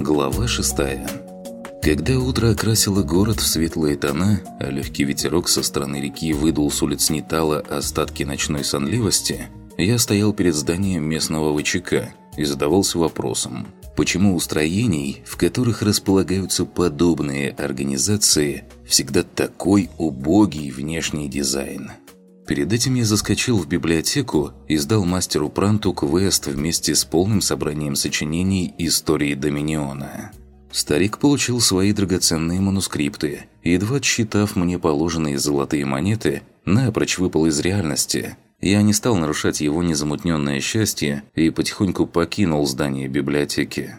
Глава 6 Когда утро окрасило город в светлые тона, а легкий ветерок со стороны реки выдул с улиц Нитала остатки ночной сонливости, я стоял перед зданием местного ВЧК и задавался вопросом, почему у строений, в которых располагаются подобные организации, всегда такой убогий внешний дизайн – Перед этим я заскочил в библиотеку и сдал мастеру Пранту квест вместе с полным собранием сочинений истории Доминиона. Старик получил свои драгоценные манускрипты, едва читав мне положенные золотые монеты, напрочь выпал из реальности. Я не стал нарушать его незамутненное счастье и потихоньку покинул здание библиотеки.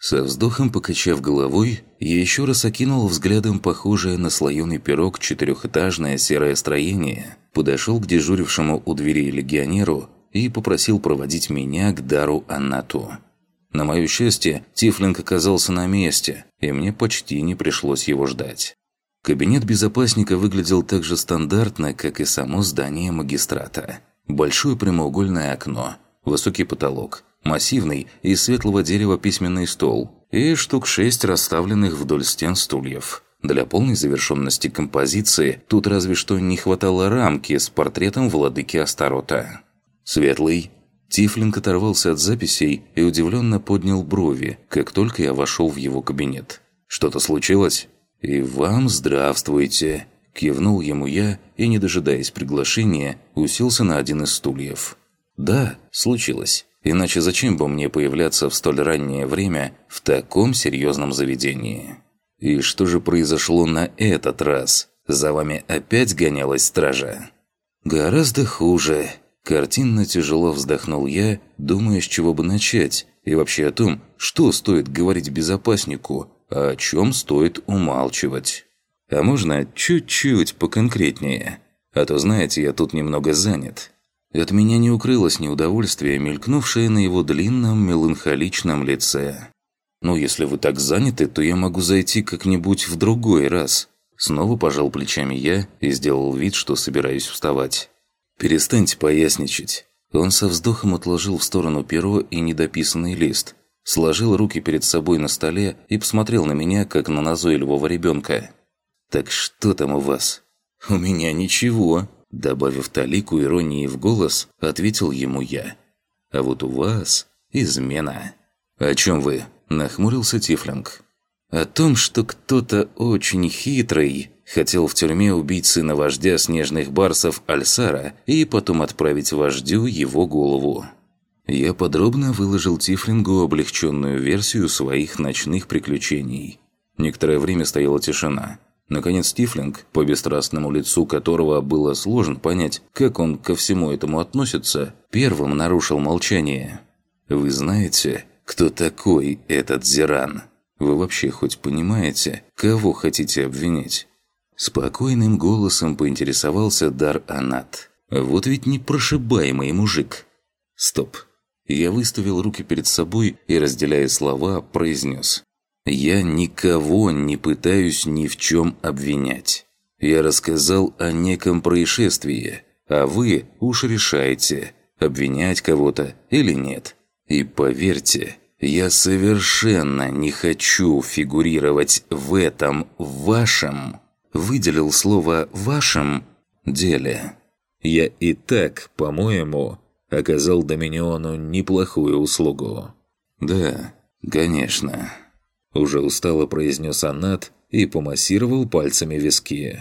Со вздохом покачав головой, я еще раз окинул взглядом похожее на слоеный пирог четырехэтажное серое строение, подошел к дежурившему у двери легионеру и попросил проводить меня к Дару Анату. На мое счастье, Тифлинг оказался на месте, и мне почти не пришлось его ждать. Кабинет безопасника выглядел так же стандартно, как и само здание магистрата. Большое прямоугольное окно, высокий потолок – массивный из светлого дерева письменный стол и штук шесть расставленных вдоль стен стульев. Для полной завершенности композиции тут разве что не хватало рамки с портретом владыки Астарота. Светлый. Тифлинг оторвался от записей и удивленно поднял брови, как только я вошел в его кабинет. «Что-то случилось?» «И вам здравствуйте!» Кивнул ему я и, не дожидаясь приглашения, уселся на один из стульев. «Да, случилось. Иначе зачем бы мне появляться в столь раннее время в таком серьезном заведении? И что же произошло на этот раз? За вами опять гонялась стража? Гораздо хуже. Картинно тяжело вздохнул я, думая, с чего бы начать, и вообще о том, что стоит говорить безопаснику, а о чем стоит умалчивать. А можно чуть-чуть поконкретнее? А то, знаете, я тут немного занят. От меня не укрылось неудовольствие, мелькнувшее на его длинном меланхоличном лице. «Ну, если вы так заняты, то я могу зайти как-нибудь в другой раз». Снова пожал плечами я и сделал вид, что собираюсь вставать. «Перестаньте поясничать». Он со вздохом отложил в сторону перо и недописанный лист, сложил руки перед собой на столе и посмотрел на меня, как на назойливого ребенка. «Так что там у вас?» «У меня ничего», Добавив талику иронии в голос, ответил ему я. «А вот у вас измена». «О чем вы?» – нахмурился Тифлинг. «О том, что кто-то очень хитрый хотел в тюрьме убить сына вождя снежных барсов Альсара и потом отправить вождю его голову». Я подробно выложил Тифлингу облегченную версию своих ночных приключений. Некоторое время стояла тишина – Наконец Тифлинг, по бесстрастному лицу которого было сложно понять, как он ко всему этому относится, первым нарушил молчание. «Вы знаете, кто такой этот Зиран? Вы вообще хоть понимаете, кого хотите обвинить?» Спокойным голосом поинтересовался Дар Анат. «Вот ведь непрошибаемый мужик!» «Стоп!» Я выставил руки перед собой и, разделяя слова, произнес. Я никого не пытаюсь ни в чем обвинять. Я рассказал о неком происшествии, а вы уж решаете, обвинять кого-то или нет. И поверьте, я совершенно не хочу фигурировать в этом вашем, выделил слово «вашем» деле. Я и так, по-моему, оказал Доминиону неплохую услугу. Да, конечно. Уже устало произнес Аннат и помассировал пальцами виски.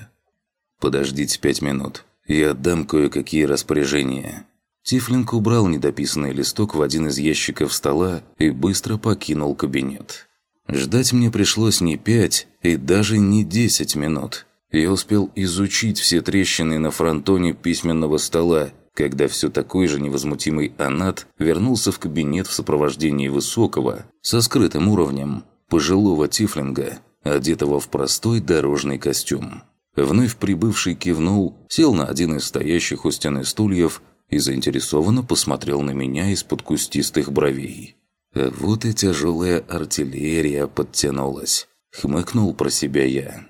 «Подождите пять минут. Я отдам кое-какие распоряжения». Тифлинг убрал недописанный листок в один из ящиков стола и быстро покинул кабинет. Ждать мне пришлось не пять и даже не десять минут. Я успел изучить все трещины на фронтоне письменного стола, когда все такой же невозмутимый Анат вернулся в кабинет в сопровождении высокого, со скрытым уровнем, пожилого тифлинга, одетого в простой дорожный костюм. Вновь прибывший кивнул, сел на один из стоящих у стены стульев и заинтересованно посмотрел на меня из-под кустистых бровей. А вот и тяжелая артиллерия подтянулась. Хмыкнул про себя я.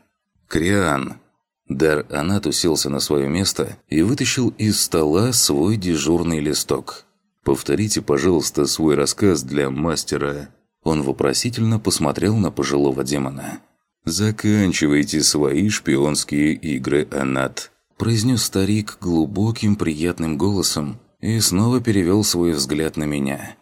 «Криан!» Дар Анат уселся на свое место и вытащил из стола свой дежурный листок. «Повторите, пожалуйста, свой рассказ для мастера Он вопросительно посмотрел на пожилого демона. «Заканчивайте свои шпионские игры, Анат», – произнес старик глубоким приятным голосом и снова перевел свой взгляд на меня.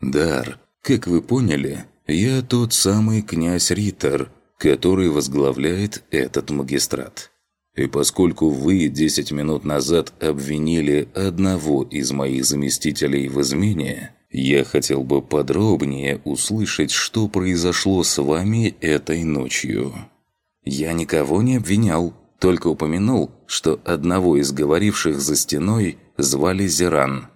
«Дар, как вы поняли, я тот самый князь Риттер, который возглавляет этот магистрат. И поскольку вы 10 минут назад обвинили одного из моих заместителей в измене, я хотел бы подробнее услышать, что произошло с вами этой ночью. Я никого не обвинял, только упомянул, что одного из говоривших за стеной звали Зеран.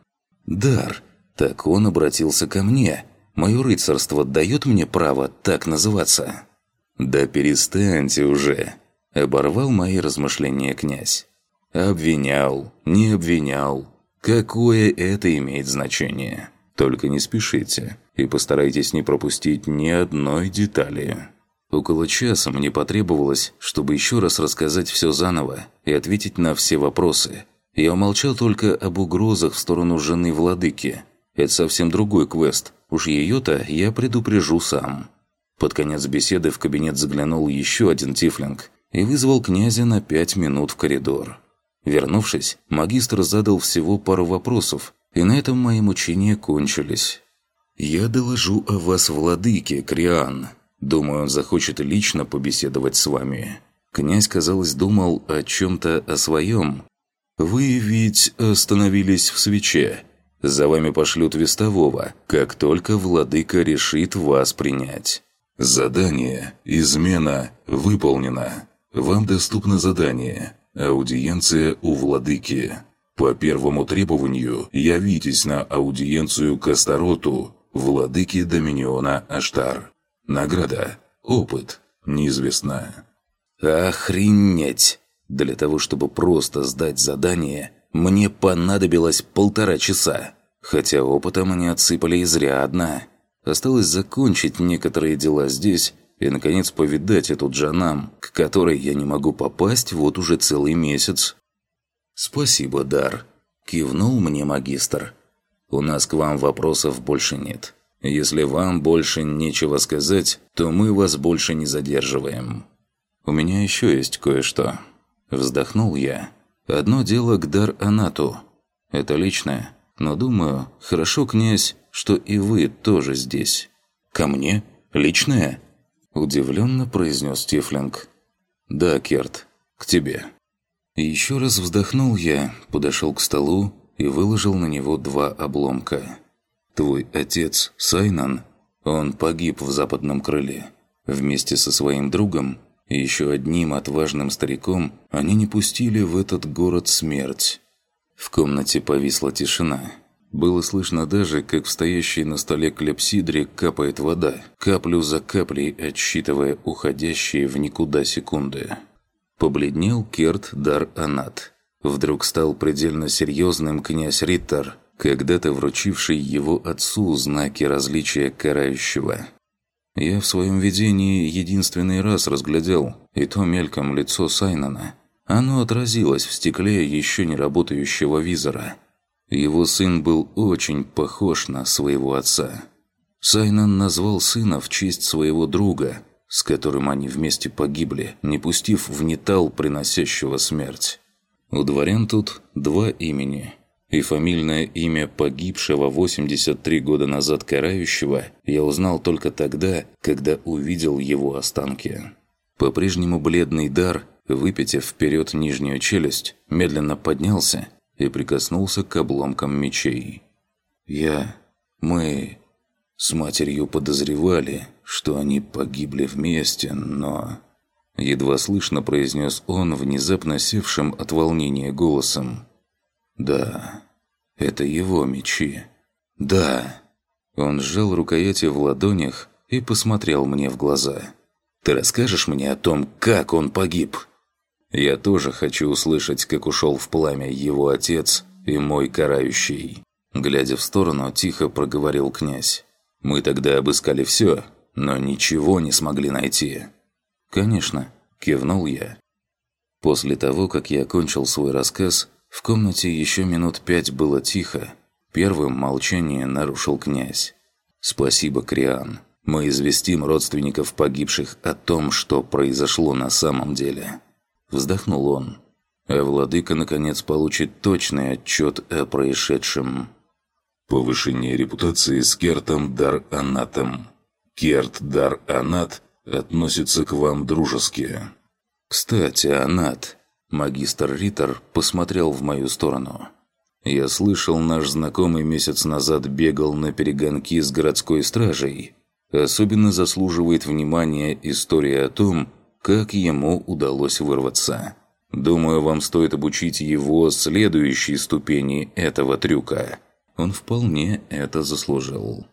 «Дар, так он обратился ко мне. Мое рыцарство дает мне право так называться?» «Да перестаньте уже!» – оборвал мои размышления князь. «Обвинял, не обвинял. Какое это имеет значение? Только не спешите и постарайтесь не пропустить ни одной детали». Около часа мне потребовалось, чтобы еще раз рассказать все заново и ответить на все вопросы. Я умолчал только об угрозах в сторону жены владыки. Это совсем другой квест. Уж ее-то я предупрежу сам. Под конец беседы в кабинет заглянул еще один тифлинг и вызвал князя на пять минут в коридор. Вернувшись, магистр задал всего пару вопросов, и на этом мои мучения кончились. «Я доложу о вас владыке, Криан. Думаю, он захочет лично побеседовать с вами». Князь, казалось, думал о чем-то о своем. «Вы ведь остановились в свече. За вами пошлют вестового, как только владыка решит вас принять». Задание «Измена» выполнено. Вам доступно задание «Аудиенция у владыки». По первому требованию явитесь на аудиенцию к Астароту, владыке Доминиона Аштар. Награда. Опыт. Неизвестно. Охренеть! Для того, чтобы просто сдать задание, мне понадобилось полтора часа. Хотя опытом они отсыпали изрядно. Осталось закончить некоторые дела здесь и, наконец, повидать эту Джанам, к которой я не могу попасть вот уже целый месяц. «Спасибо, Дар», – кивнул мне магистр. «У нас к вам вопросов больше нет. Если вам больше нечего сказать, то мы вас больше не задерживаем». «У меня еще есть кое-что». Вздохнул я. «Одно дело к Дар Анату. Это личное, но, думаю, хорошо, князь, что и вы тоже здесь. Ко мне? Личное?» Удивленно произнес Тифлинг. «Да, Керт, к тебе». Еще раз вздохнул я, подошел к столу и выложил на него два обломка. «Твой отец, Сайнан, он погиб в западном крыле. Вместе со своим другом и еще одним отважным стариком они не пустили в этот город смерть». В комнате повисла тишина. Было слышно даже, как в стоящей на столе клепсидре капает вода, каплю за каплей отсчитывая уходящие в никуда секунды. Побледнел Керт Дар Анат. Вдруг стал предельно серьезным князь Риттер, когда-то вручивший его отцу знаки различия карающего. Я в своем видении единственный раз разглядел, и то мельком лицо Сайнана. Оно отразилось в стекле еще не работающего визора – его сын был очень похож на своего отца. Сайнан назвал сына в честь своего друга, с которым они вместе погибли, не пустив в нетал приносящего смерть. У дворян тут два имени. И фамильное имя погибшего 83 года назад карающего я узнал только тогда, когда увидел его останки. По-прежнему бледный дар, выпитив вперед нижнюю челюсть, медленно поднялся и прикоснулся к обломкам мечей. «Я... мы... с матерью подозревали, что они погибли вместе, но...» Едва слышно произнес он внезапно севшим от волнения голосом. «Да, это его мечи. Да». Он сжал рукояти в ладонях и посмотрел мне в глаза. «Ты расскажешь мне о том, как он погиб?» Я тоже хочу услышать, как ушел в пламя его отец и мой карающий. Глядя в сторону, тихо проговорил князь. Мы тогда обыскали все, но ничего не смогли найти. «Конечно», – кивнул я. После того, как я окончил свой рассказ, в комнате еще минут пять было тихо. Первым молчание нарушил князь. «Спасибо, Криан. Мы известим родственников погибших о том, что произошло на самом деле. Вздохнул он. А владыка, наконец, получит точный отчет о происшедшем. Повышение репутации с Кертом Дар-Анатом. Керт Дар-Анат относится к вам дружески. Кстати, Анат. Магистр Риттер посмотрел в мою сторону. Я слышал, наш знакомый месяц назад бегал на перегонки с городской стражей. Особенно заслуживает внимания история о том, как ему удалось вырваться. Думаю, вам стоит обучить его следующей ступени этого трюка. Он вполне это заслужил.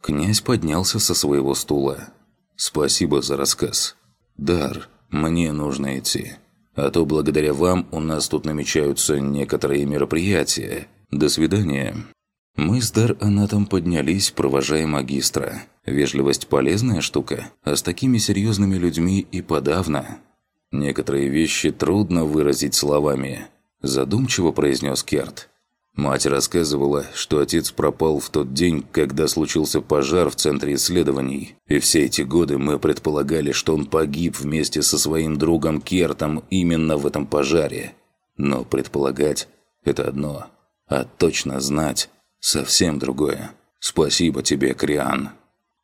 Князь поднялся со своего стула. «Спасибо за рассказ. Дар, мне нужно идти. А то благодаря вам у нас тут намечаются некоторые мероприятия. До свидания». Мы с Дар Анатом поднялись, провожая магистра. Вежливость – полезная штука, а с такими серьезными людьми и подавно. Некоторые вещи трудно выразить словами. Задумчиво произнес Керт. Мать рассказывала, что отец пропал в тот день, когда случился пожар в центре исследований, и все эти годы мы предполагали, что он погиб вместе со своим другом Кертом именно в этом пожаре. Но предполагать – это одно, а точно знать – совсем другое. Спасибо тебе, Криан.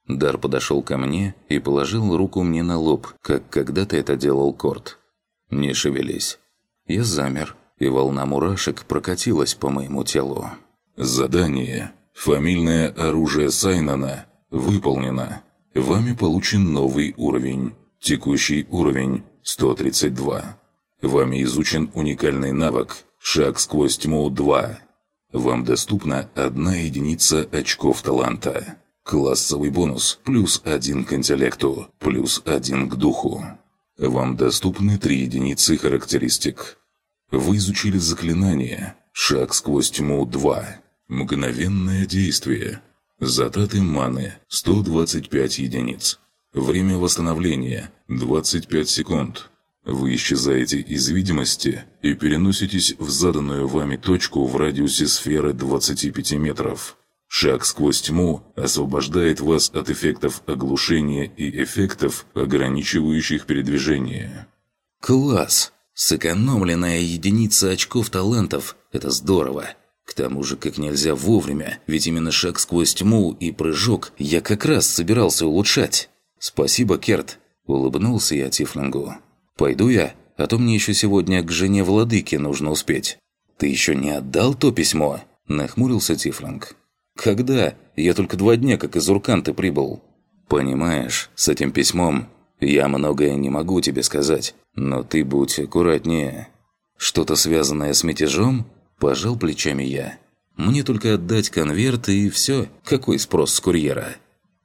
Дар подошел ко мне и положил руку мне на лоб, как когда-то это делал Корт. «Не шевелись». Я замер, и волна мурашек прокатилась по моему телу. Задание «Фамильное оружие Сайнана» выполнено. Вами получен новый уровень. Текущий уровень 132. Вами изучен уникальный навык «Шаг сквозь тьму 2». Вам доступна одна единица очков таланта. Классовый бонус плюс один к интеллекту, плюс один к духу. Вам доступны три единицы характеристик. Вы изучили заклинание «Шаг сквозь тьму 2». Мгновенное действие. Затраты маны – 125 единиц. Время восстановления – 25 секунд. Вы исчезаете из видимости и переноситесь в заданную вами точку в радиусе сферы 25 метров. Шаг сквозь тьму освобождает вас от эффектов оглушения и эффектов, ограничивающих передвижение. Класс! Сэкономленная единица очков талантов – это здорово. К тому же как нельзя вовремя, ведь именно шаг сквозь тьму и прыжок я как раз собирался улучшать. Спасибо, Керт. Улыбнулся я Тифлингу. Пойду я, а то мне еще сегодня к жене владыки нужно успеть. Ты еще не отдал то письмо? Нахмурился Тифлинг. Когда? Я только два дня как из Урканты прибыл. Понимаешь, с этим письмом я многое не могу тебе сказать. Но ты будь аккуратнее. Что-то связанное с мятежом? Пожал плечами я. Мне только отдать конверт и все. Какой спрос с курьера?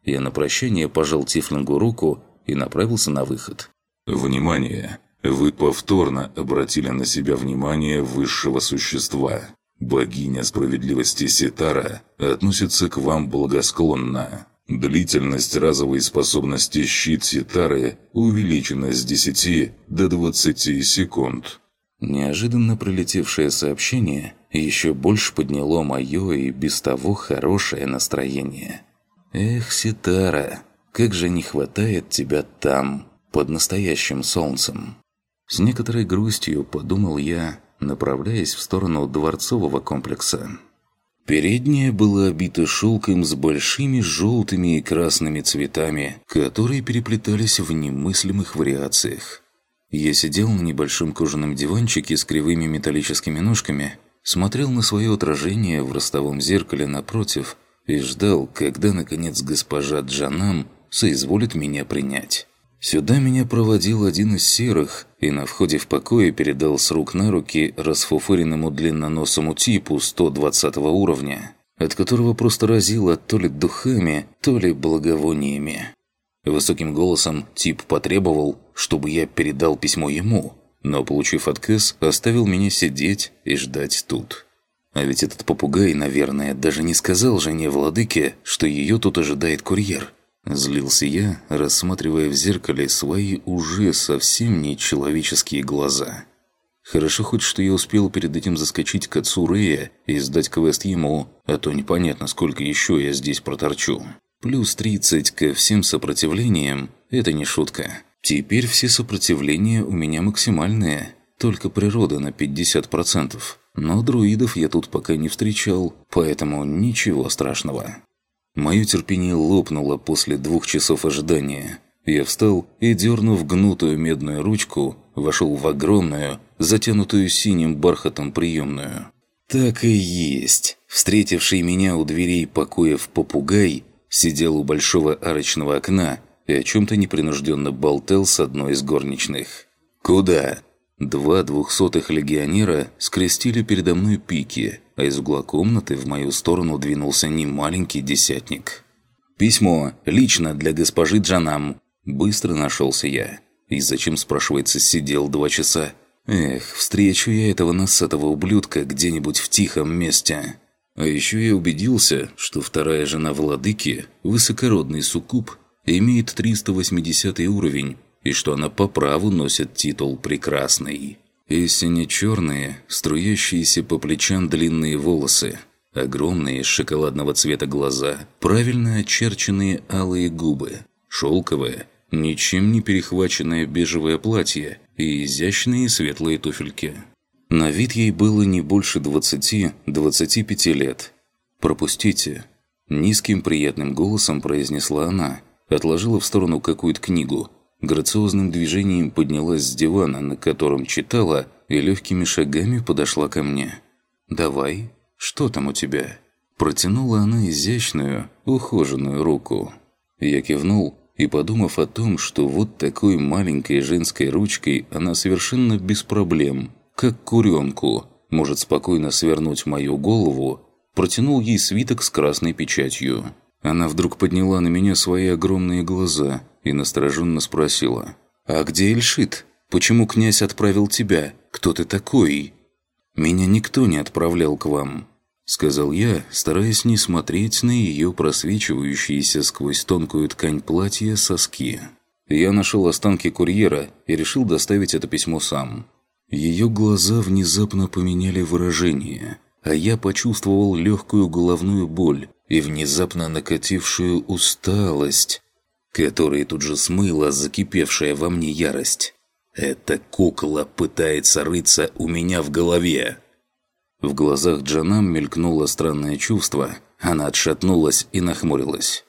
Я на прощание пожал Тифлингу руку и направился на выход. Внимание! Вы повторно обратили на себя внимание высшего существа. Богиня справедливости Ситара относится к вам благосклонно. Длительность разовой способности щит Ситары увеличена с 10 до 20 секунд. Неожиданно прилетевшее сообщение еще больше подняло мое и без того хорошее настроение. «Эх, Ситара, как же не хватает тебя там, под настоящим солнцем!» С некоторой грустью подумал я, направляясь в сторону дворцового комплекса. Передняя была обита шелком с большими желтыми и красными цветами, которые переплетались в немыслимых вариациях. Я сидел на небольшом кожаном диванчике с кривыми металлическими ножками, смотрел на свое отражение в ростовом зеркале напротив и ждал, когда, наконец, госпожа Джанам соизволит меня принять. Сюда меня проводил один из серых и на входе в покое передал с рук на руки расфуфыренному длинноносому типу 120 уровня, от которого просто разило то ли духами, то ли благовониями. Высоким голосом тип потребовал, чтобы я передал письмо ему, но, получив отказ, оставил меня сидеть и ждать тут. А ведь этот попугай, наверное, даже не сказал жене владыке, что ее тут ожидает курьер. Злился я, рассматривая в зеркале свои уже совсем нечеловеческие глаза. Хорошо хоть, что я успел перед этим заскочить к отцу Рея и сдать квест ему, а то непонятно, сколько еще я здесь проторчу. Плюс 30 ко всем сопротивлениям – это не шутка. Теперь все сопротивления у меня максимальные, только природа на 50%. Но друидов я тут пока не встречал, поэтому ничего страшного. Мое терпение лопнуло после двух часов ожидания. Я встал и, дернув гнутую медную ручку, вошел в огромную, затянутую синим бархатом приемную. Так и есть. Встретивший меня у дверей покоев попугай сидел у большого арочного окна и о чем-то непринужденно болтал с одной из горничных. «Куда?» Два двухсотых легионера скрестили передо мной пики, а из угла комнаты в мою сторону двинулся немаленький десятник. «Письмо. Лично для госпожи Джанам». Быстро нашелся я. И зачем, спрашивается, сидел два часа? Эх, встречу я этого носатого ублюдка где-нибудь в тихом месте. А еще я убедился, что вторая жена владыки, высокородный суккуб, имеет 380 уровень, и что она по праву носит титул «прекрасный». И сине-черные, струящиеся по плечам длинные волосы, огромные шоколадного цвета глаза, правильно очерченные алые губы, шелковое, ничем не перехваченное бежевое платье и изящные светлые туфельки. На вид ей было не больше 20-25 лет. «Пропустите», – низким приятным голосом произнесла она, отложила в сторону какую-то книгу, грациозным движением поднялась с дивана, на котором читала, и легкими шагами подошла ко мне. «Давай, что там у тебя?» Протянула она изящную, ухоженную руку. Я кивнул и, подумав о том, что вот такой маленькой женской ручкой она совершенно без проблем, как куренку, может спокойно свернуть мою голову, протянул ей свиток с красной печатью. Она вдруг подняла на меня свои огромные глаза и настороженно спросила. «А где Эльшит? Почему князь отправил тебя? Кто ты такой?» «Меня никто не отправлял к вам», — сказал я, стараясь не смотреть на ее просвечивающиеся сквозь тонкую ткань платья соски. Я нашел останки курьера и решил доставить это письмо сам. Ее глаза внезапно поменяли выражение, а я почувствовал легкую головную боль и внезапно накатившую усталость, которая тут же смыла закипевшая во мне ярость. Эта кукла пытается рыться у меня в голове. В глазах Джанам мелькнуло странное чувство. Она отшатнулась и нахмурилась.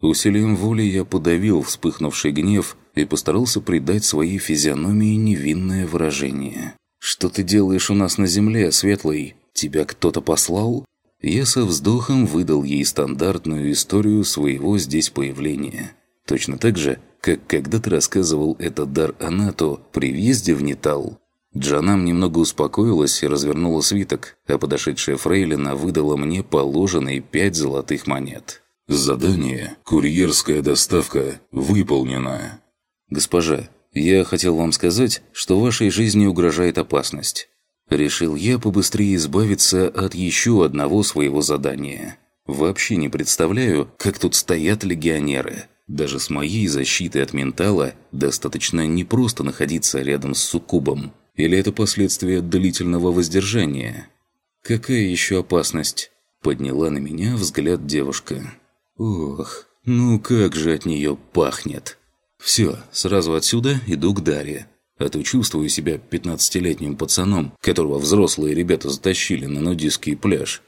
Усилием воли я подавил вспыхнувший гнев и постарался придать своей физиономии невинное выражение. «Что ты делаешь у нас на земле, Светлый? Тебя кто-то послал?» Я со вздохом выдал ей стандартную историю своего здесь появления. Точно так же, как когда-то рассказывал этот дар Анату при въезде в Нетал. Джанам немного успокоилась и развернула свиток, а подошедшая Фрейлина выдала мне положенные пять золотых монет. «Задание «Курьерская доставка» выполнено». «Госпожа, я хотел вам сказать, что вашей жизни угрожает опасность. Решил я побыстрее избавиться от еще одного своего задания. Вообще не представляю, как тут стоят легионеры. Даже с моей защитой от ментала достаточно не просто находиться рядом с суккубом. Или это последствия длительного воздержания? Какая еще опасность? Подняла на меня взгляд девушка. Ох, ну как же от нее пахнет. Все, сразу отсюда иду к Дарье. А то чувствую себя пятнадцатилетним пацаном, которого взрослые ребята затащили на нудистский пляж.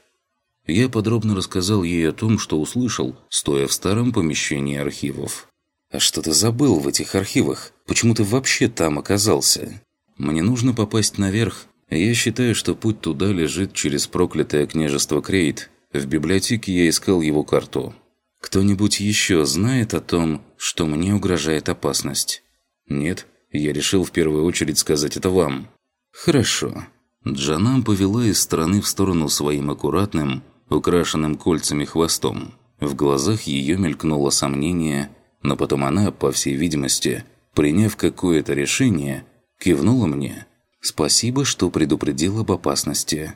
Я подробно рассказал ей о том, что услышал, стоя в старом помещении архивов. «А что ты забыл в этих архивах? Почему ты вообще там оказался?» «Мне нужно попасть наверх. Я считаю, что путь туда лежит через проклятое княжество Крейт. В библиотеке я искал его карту. Кто-нибудь еще знает о том, что мне угрожает опасность? Нет, я решил в первую очередь сказать это вам. Хорошо. Джанам повела из стороны в сторону своим аккуратным, украшенным кольцами хвостом. В глазах ее мелькнуло сомнение, но потом она, по всей видимости, приняв какое-то решение, кивнула мне. «Спасибо, что предупредил об опасности».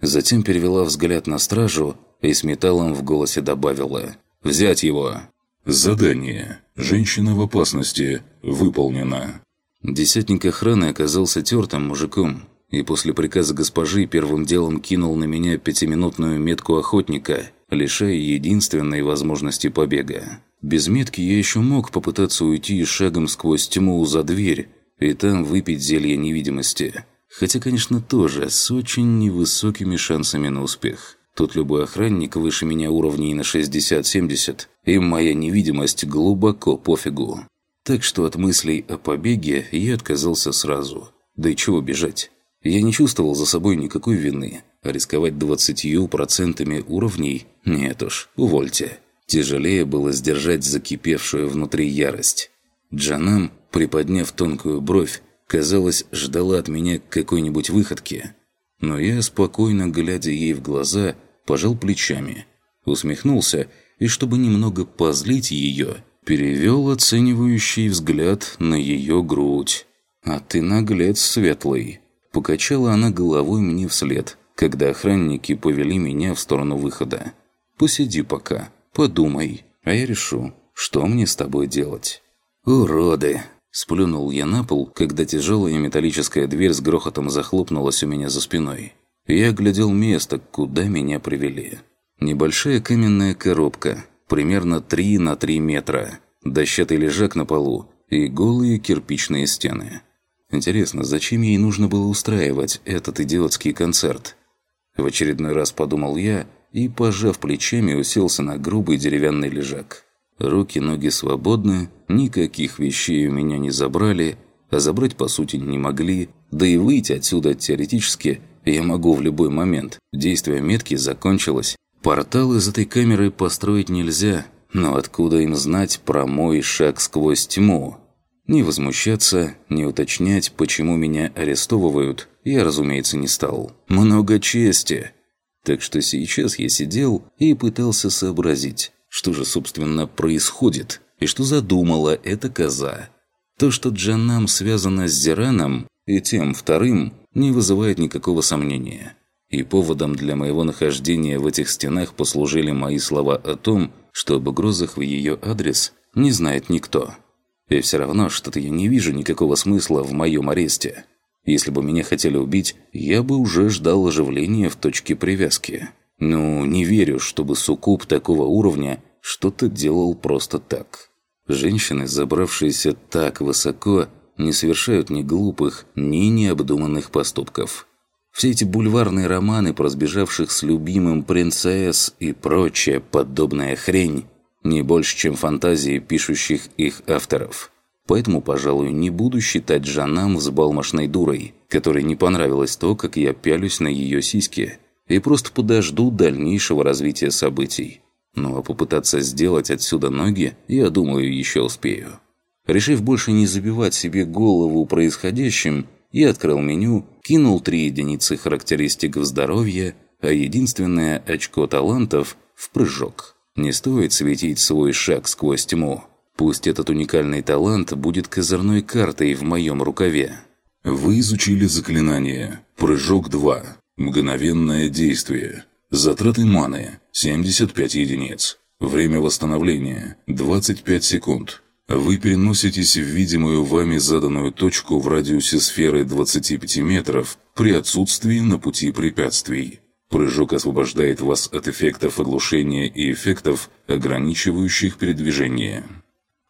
Затем перевела взгляд на стражу и с металлом в голосе добавила Взять его!» «Задание. Женщина в опасности. Выполнено». Десятник охраны оказался тертым мужиком, и после приказа госпожи первым делом кинул на меня пятиминутную метку охотника лишая единственной возможности побега. Без метки я еще мог попытаться уйти шагом сквозь тьму за дверь и там выпить зелье невидимости. Хотя, конечно, тоже с очень невысокими шансами на успех. Тут любой охранник выше меня уровней на 60-70, и моя невидимость глубоко пофигу. Так что от мыслей о побеге я отказался сразу. Да и чего бежать? Я не чувствовал за собой никакой вины, а рисковать двадцатью процентами уровней? Нет уж, увольте. Тяжелее было сдержать закипевшую внутри ярость. Джанам, приподняв тонкую бровь, казалось, ждала от меня какой-нибудь выходки. Но я, спокойно глядя ей в глаза, пожал плечами, усмехнулся и, чтобы немного позлить ее, перевел оценивающий взгляд на ее грудь. «А ты наглец светлый!» Покачала она головой мне вслед, когда охранники повели меня в сторону выхода. «Посиди пока, подумай, а я решу, что мне с тобой делать». «Уроды!» Сплюнул я на пол, когда тяжелая металлическая дверь с грохотом захлопнулась у меня за спиной. Я глядел место, куда меня привели. Небольшая каменная коробка, примерно 3 на 3 метра, дощатый лежак на полу и голые кирпичные стены. Интересно, зачем ей нужно было устраивать этот идиотский концерт? В очередной раз подумал я и, пожав плечами, уселся на грубый деревянный лежак. Руки, ноги свободны, никаких вещей у меня не забрали, а забрать по сути не могли, да и выйти отсюда теоретически я могу в любой момент. Действие метки закончилось. Портал из этой камеры построить нельзя, но откуда им знать про мой шаг сквозь тьму? Не возмущаться, не уточнять, почему меня арестовывают, я, разумеется, не стал. Много чести. Так что сейчас я сидел и пытался сообразить, что же, собственно, происходит, и что задумала эта коза. То, что Джанам связано с Зираном и тем вторым, не вызывает никакого сомнения. И поводом для моего нахождения в этих стенах послужили мои слова о том, что об угрозах в ее адрес не знает никто. И все равно что-то я не вижу никакого смысла в моем аресте. Если бы меня хотели убить, я бы уже ждал оживления в точке привязки. Ну, не верю, чтобы суккуб такого уровня что-то делал просто так. Женщины, забравшиеся так высоко, не совершают ни глупых, ни необдуманных поступков. Все эти бульварные романы про сбежавших с любимым принцесс и прочая подобная хрень не больше, чем фантазии пишущих их авторов. Поэтому, пожалуй, не буду считать Жанам взбалмошной дурой, которой не понравилось то, как я пялюсь на ее сиськи, и просто подожду дальнейшего развития событий. Ну а попытаться сделать отсюда ноги, я думаю, еще успею. Решив больше не забивать себе голову происходящим, я открыл меню, кинул три единицы характеристик в здоровье, а единственное очко талантов – в прыжок. Не стоит светить свой шаг сквозь тьму. Пусть этот уникальный талант будет козырной картой в моем рукаве. Вы изучили заклинание «Прыжок 2». Мгновенное действие. Затраты маны – 75 единиц. Время восстановления – 25 секунд. Вы переноситесь в видимую вами заданную точку в радиусе сферы 25 метров при отсутствии на пути препятствий. Прыжок освобождает вас от эффектов оглушения и эффектов, ограничивающих передвижение.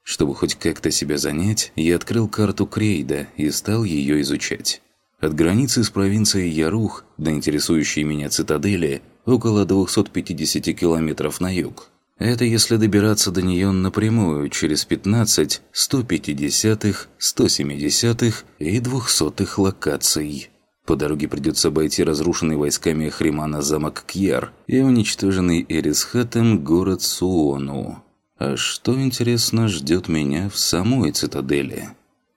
Чтобы хоть как-то себя занять, я открыл карту Крейда и стал ее изучать. От границы с провинцией Ярух до интересующей меня цитадели около 250 километров на юг. Это если добираться до нее напрямую через 15 150-х, 170-х и 200-х локаций. По дороге придется обойти разрушенный войсками Хримана замок Кьяр и уничтоженный Эрисхатом город Суону. А что, интересно, ждет меня в самой цитадели?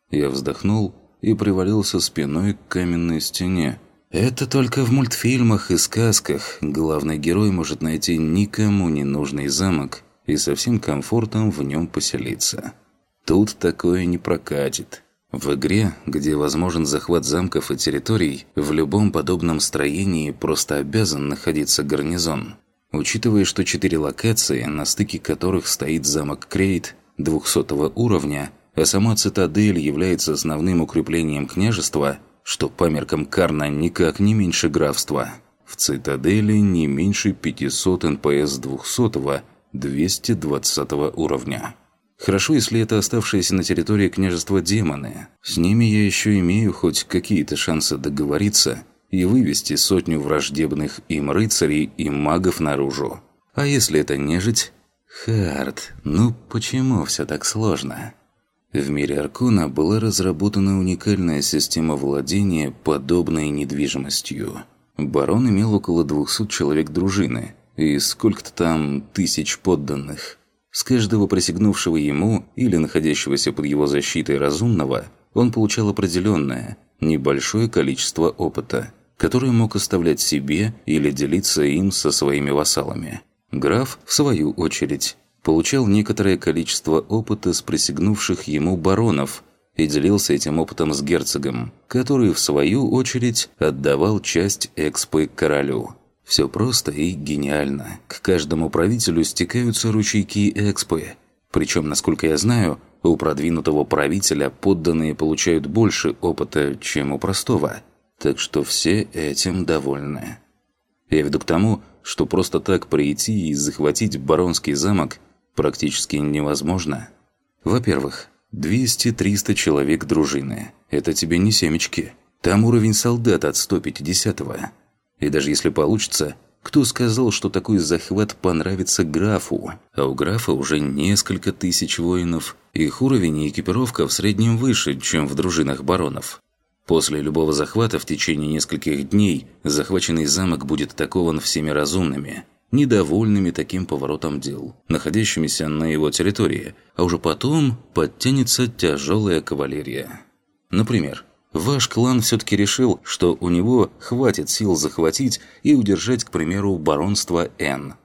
Я вздохнул и привалился спиной к каменной стене, это только в мультфильмах и сказках главный герой может найти никому не нужный замок и со всем комфортом в нем поселиться. Тут такое не прокатит. В игре, где возможен захват замков и территорий, в любом подобном строении просто обязан находиться гарнизон. Учитывая, что четыре локации, на стыке которых стоит замок Крейт 200 уровня, а сама цитадель является основным укреплением княжества – что по меркам Карна никак не меньше графства. в цитадели не меньше 500 НПС 200 220 уровня. Хорошо, если это оставшиеся на территории княжества демоны. С ними я еще имею хоть какие-то шансы договориться и вывести сотню враждебных им рыцарей и магов наружу. А если это нежить? Хард, ну почему все так сложно? В мире Аркона была разработана уникальная система владения подобной недвижимостью. Барон имел около 200 человек дружины и сколько-то там тысяч подданных. С каждого присягнувшего ему или находящегося под его защитой разумного он получал определенное, небольшое количество опыта, которое мог оставлять себе или делиться им со своими вассалами. Граф, в свою очередь, получал некоторое количество опыта с присягнувших ему баронов и делился этим опытом с герцогом, который, в свою очередь, отдавал часть экспы королю. Все просто и гениально. К каждому правителю стекаются ручейки экспы. Причем, насколько я знаю, у продвинутого правителя подданные получают больше опыта, чем у простого. Так что все этим довольны. Я веду к тому, что просто так прийти и захватить баронский замок практически невозможно. Во-первых, 200-300 человек дружины. Это тебе не семечки. Там уровень солдат от 150-го. И даже если получится, кто сказал, что такой захват понравится графу? А у графа уже несколько тысяч воинов. Их уровень и экипировка в среднем выше, чем в дружинах баронов. После любого захвата в течение нескольких дней захваченный замок будет атакован всеми разумными – недовольными таким поворотом дел, находящимися на его территории, а уже потом подтянется тяжелая кавалерия. Например, ваш клан все-таки решил, что у него хватит сил захватить и удержать, к примеру, баронство Н.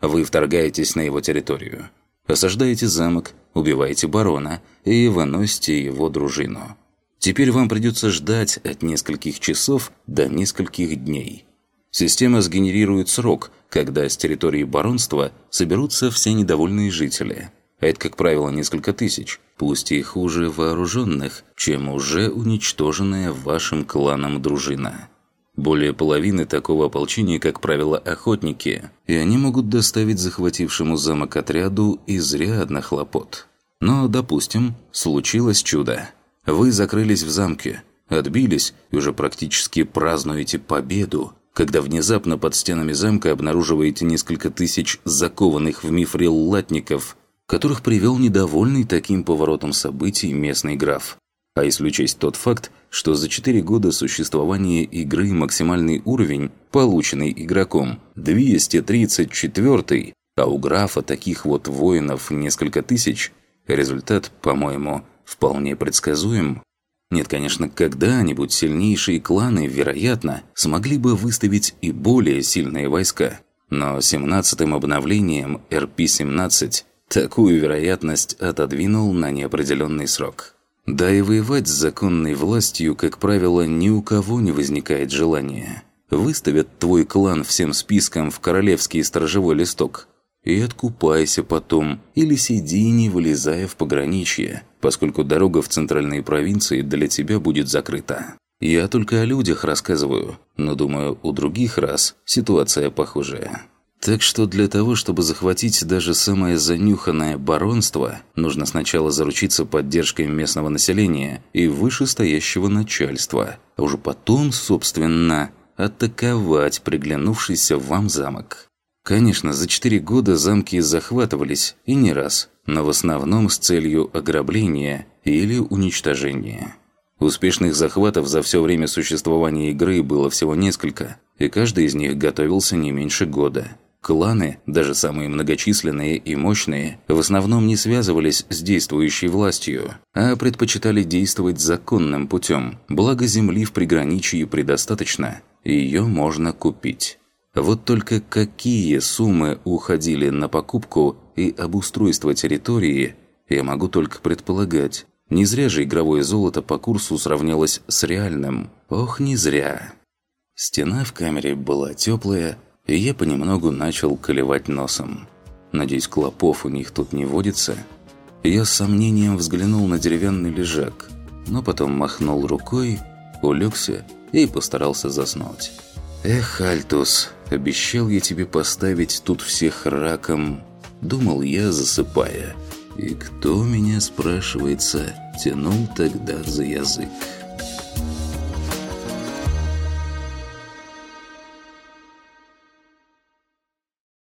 Вы вторгаетесь на его территорию, осаждаете замок, убиваете барона и выносите его дружину. Теперь вам придется ждать от нескольких часов до нескольких дней. Система сгенерирует срок – когда с территории баронства соберутся все недовольные жители. А это, как правило, несколько тысяч, пусть и хуже вооруженных, чем уже уничтоженная вашим кланом дружина. Более половины такого ополчения, как правило, охотники, и они могут доставить захватившему замок отряду изрядно хлопот. Но, допустим, случилось чудо. Вы закрылись в замке, отбились и уже практически празднуете победу, когда внезапно под стенами замка обнаруживаете несколько тысяч закованных в мифрил латников, которых привел недовольный таким поворотом событий местный граф. А если учесть тот факт, что за 4 года существования игры максимальный уровень, полученный игроком, 234 а у графа таких вот воинов несколько тысяч, результат, по-моему, вполне предсказуем. Нет, конечно, когда-нибудь сильнейшие кланы, вероятно, смогли бы выставить и более сильные войска. Но 17-м обновлением RP-17 такую вероятность отодвинул на неопределенный срок. Да и воевать с законной властью, как правило, ни у кого не возникает желания. Выставят твой клан всем списком в королевский сторожевой листок – и откупайся потом, или сиди, не вылезая в пограничье, поскольку дорога в центральные провинции для тебя будет закрыта. Я только о людях рассказываю, но думаю, у других раз ситуация похожая. Так что для того, чтобы захватить даже самое занюханное баронство, нужно сначала заручиться поддержкой местного населения и вышестоящего начальства, а уже потом, собственно, атаковать приглянувшийся вам замок. Конечно, за четыре года замки захватывались, и не раз, но в основном с целью ограбления или уничтожения. Успешных захватов за все время существования игры было всего несколько, и каждый из них готовился не меньше года. Кланы, даже самые многочисленные и мощные, в основном не связывались с действующей властью, а предпочитали действовать законным путем, благо земли в приграничии предостаточно, ее можно купить. Вот только какие суммы уходили на покупку и обустройство территории, я могу только предполагать. Не зря же игровое золото по курсу сравнялось с реальным. Ох, не зря. Стена в камере была теплая, и я понемногу начал колевать носом. Надеюсь, клопов у них тут не водится. Я с сомнением взглянул на деревянный лежак, но потом махнул рукой, улегся и постарался заснуть. «Эх, Альтус, обещал я тебе поставить тут всех раком», — думал я, засыпая. «И кто меня, спрашивается, тянул тогда за язык?»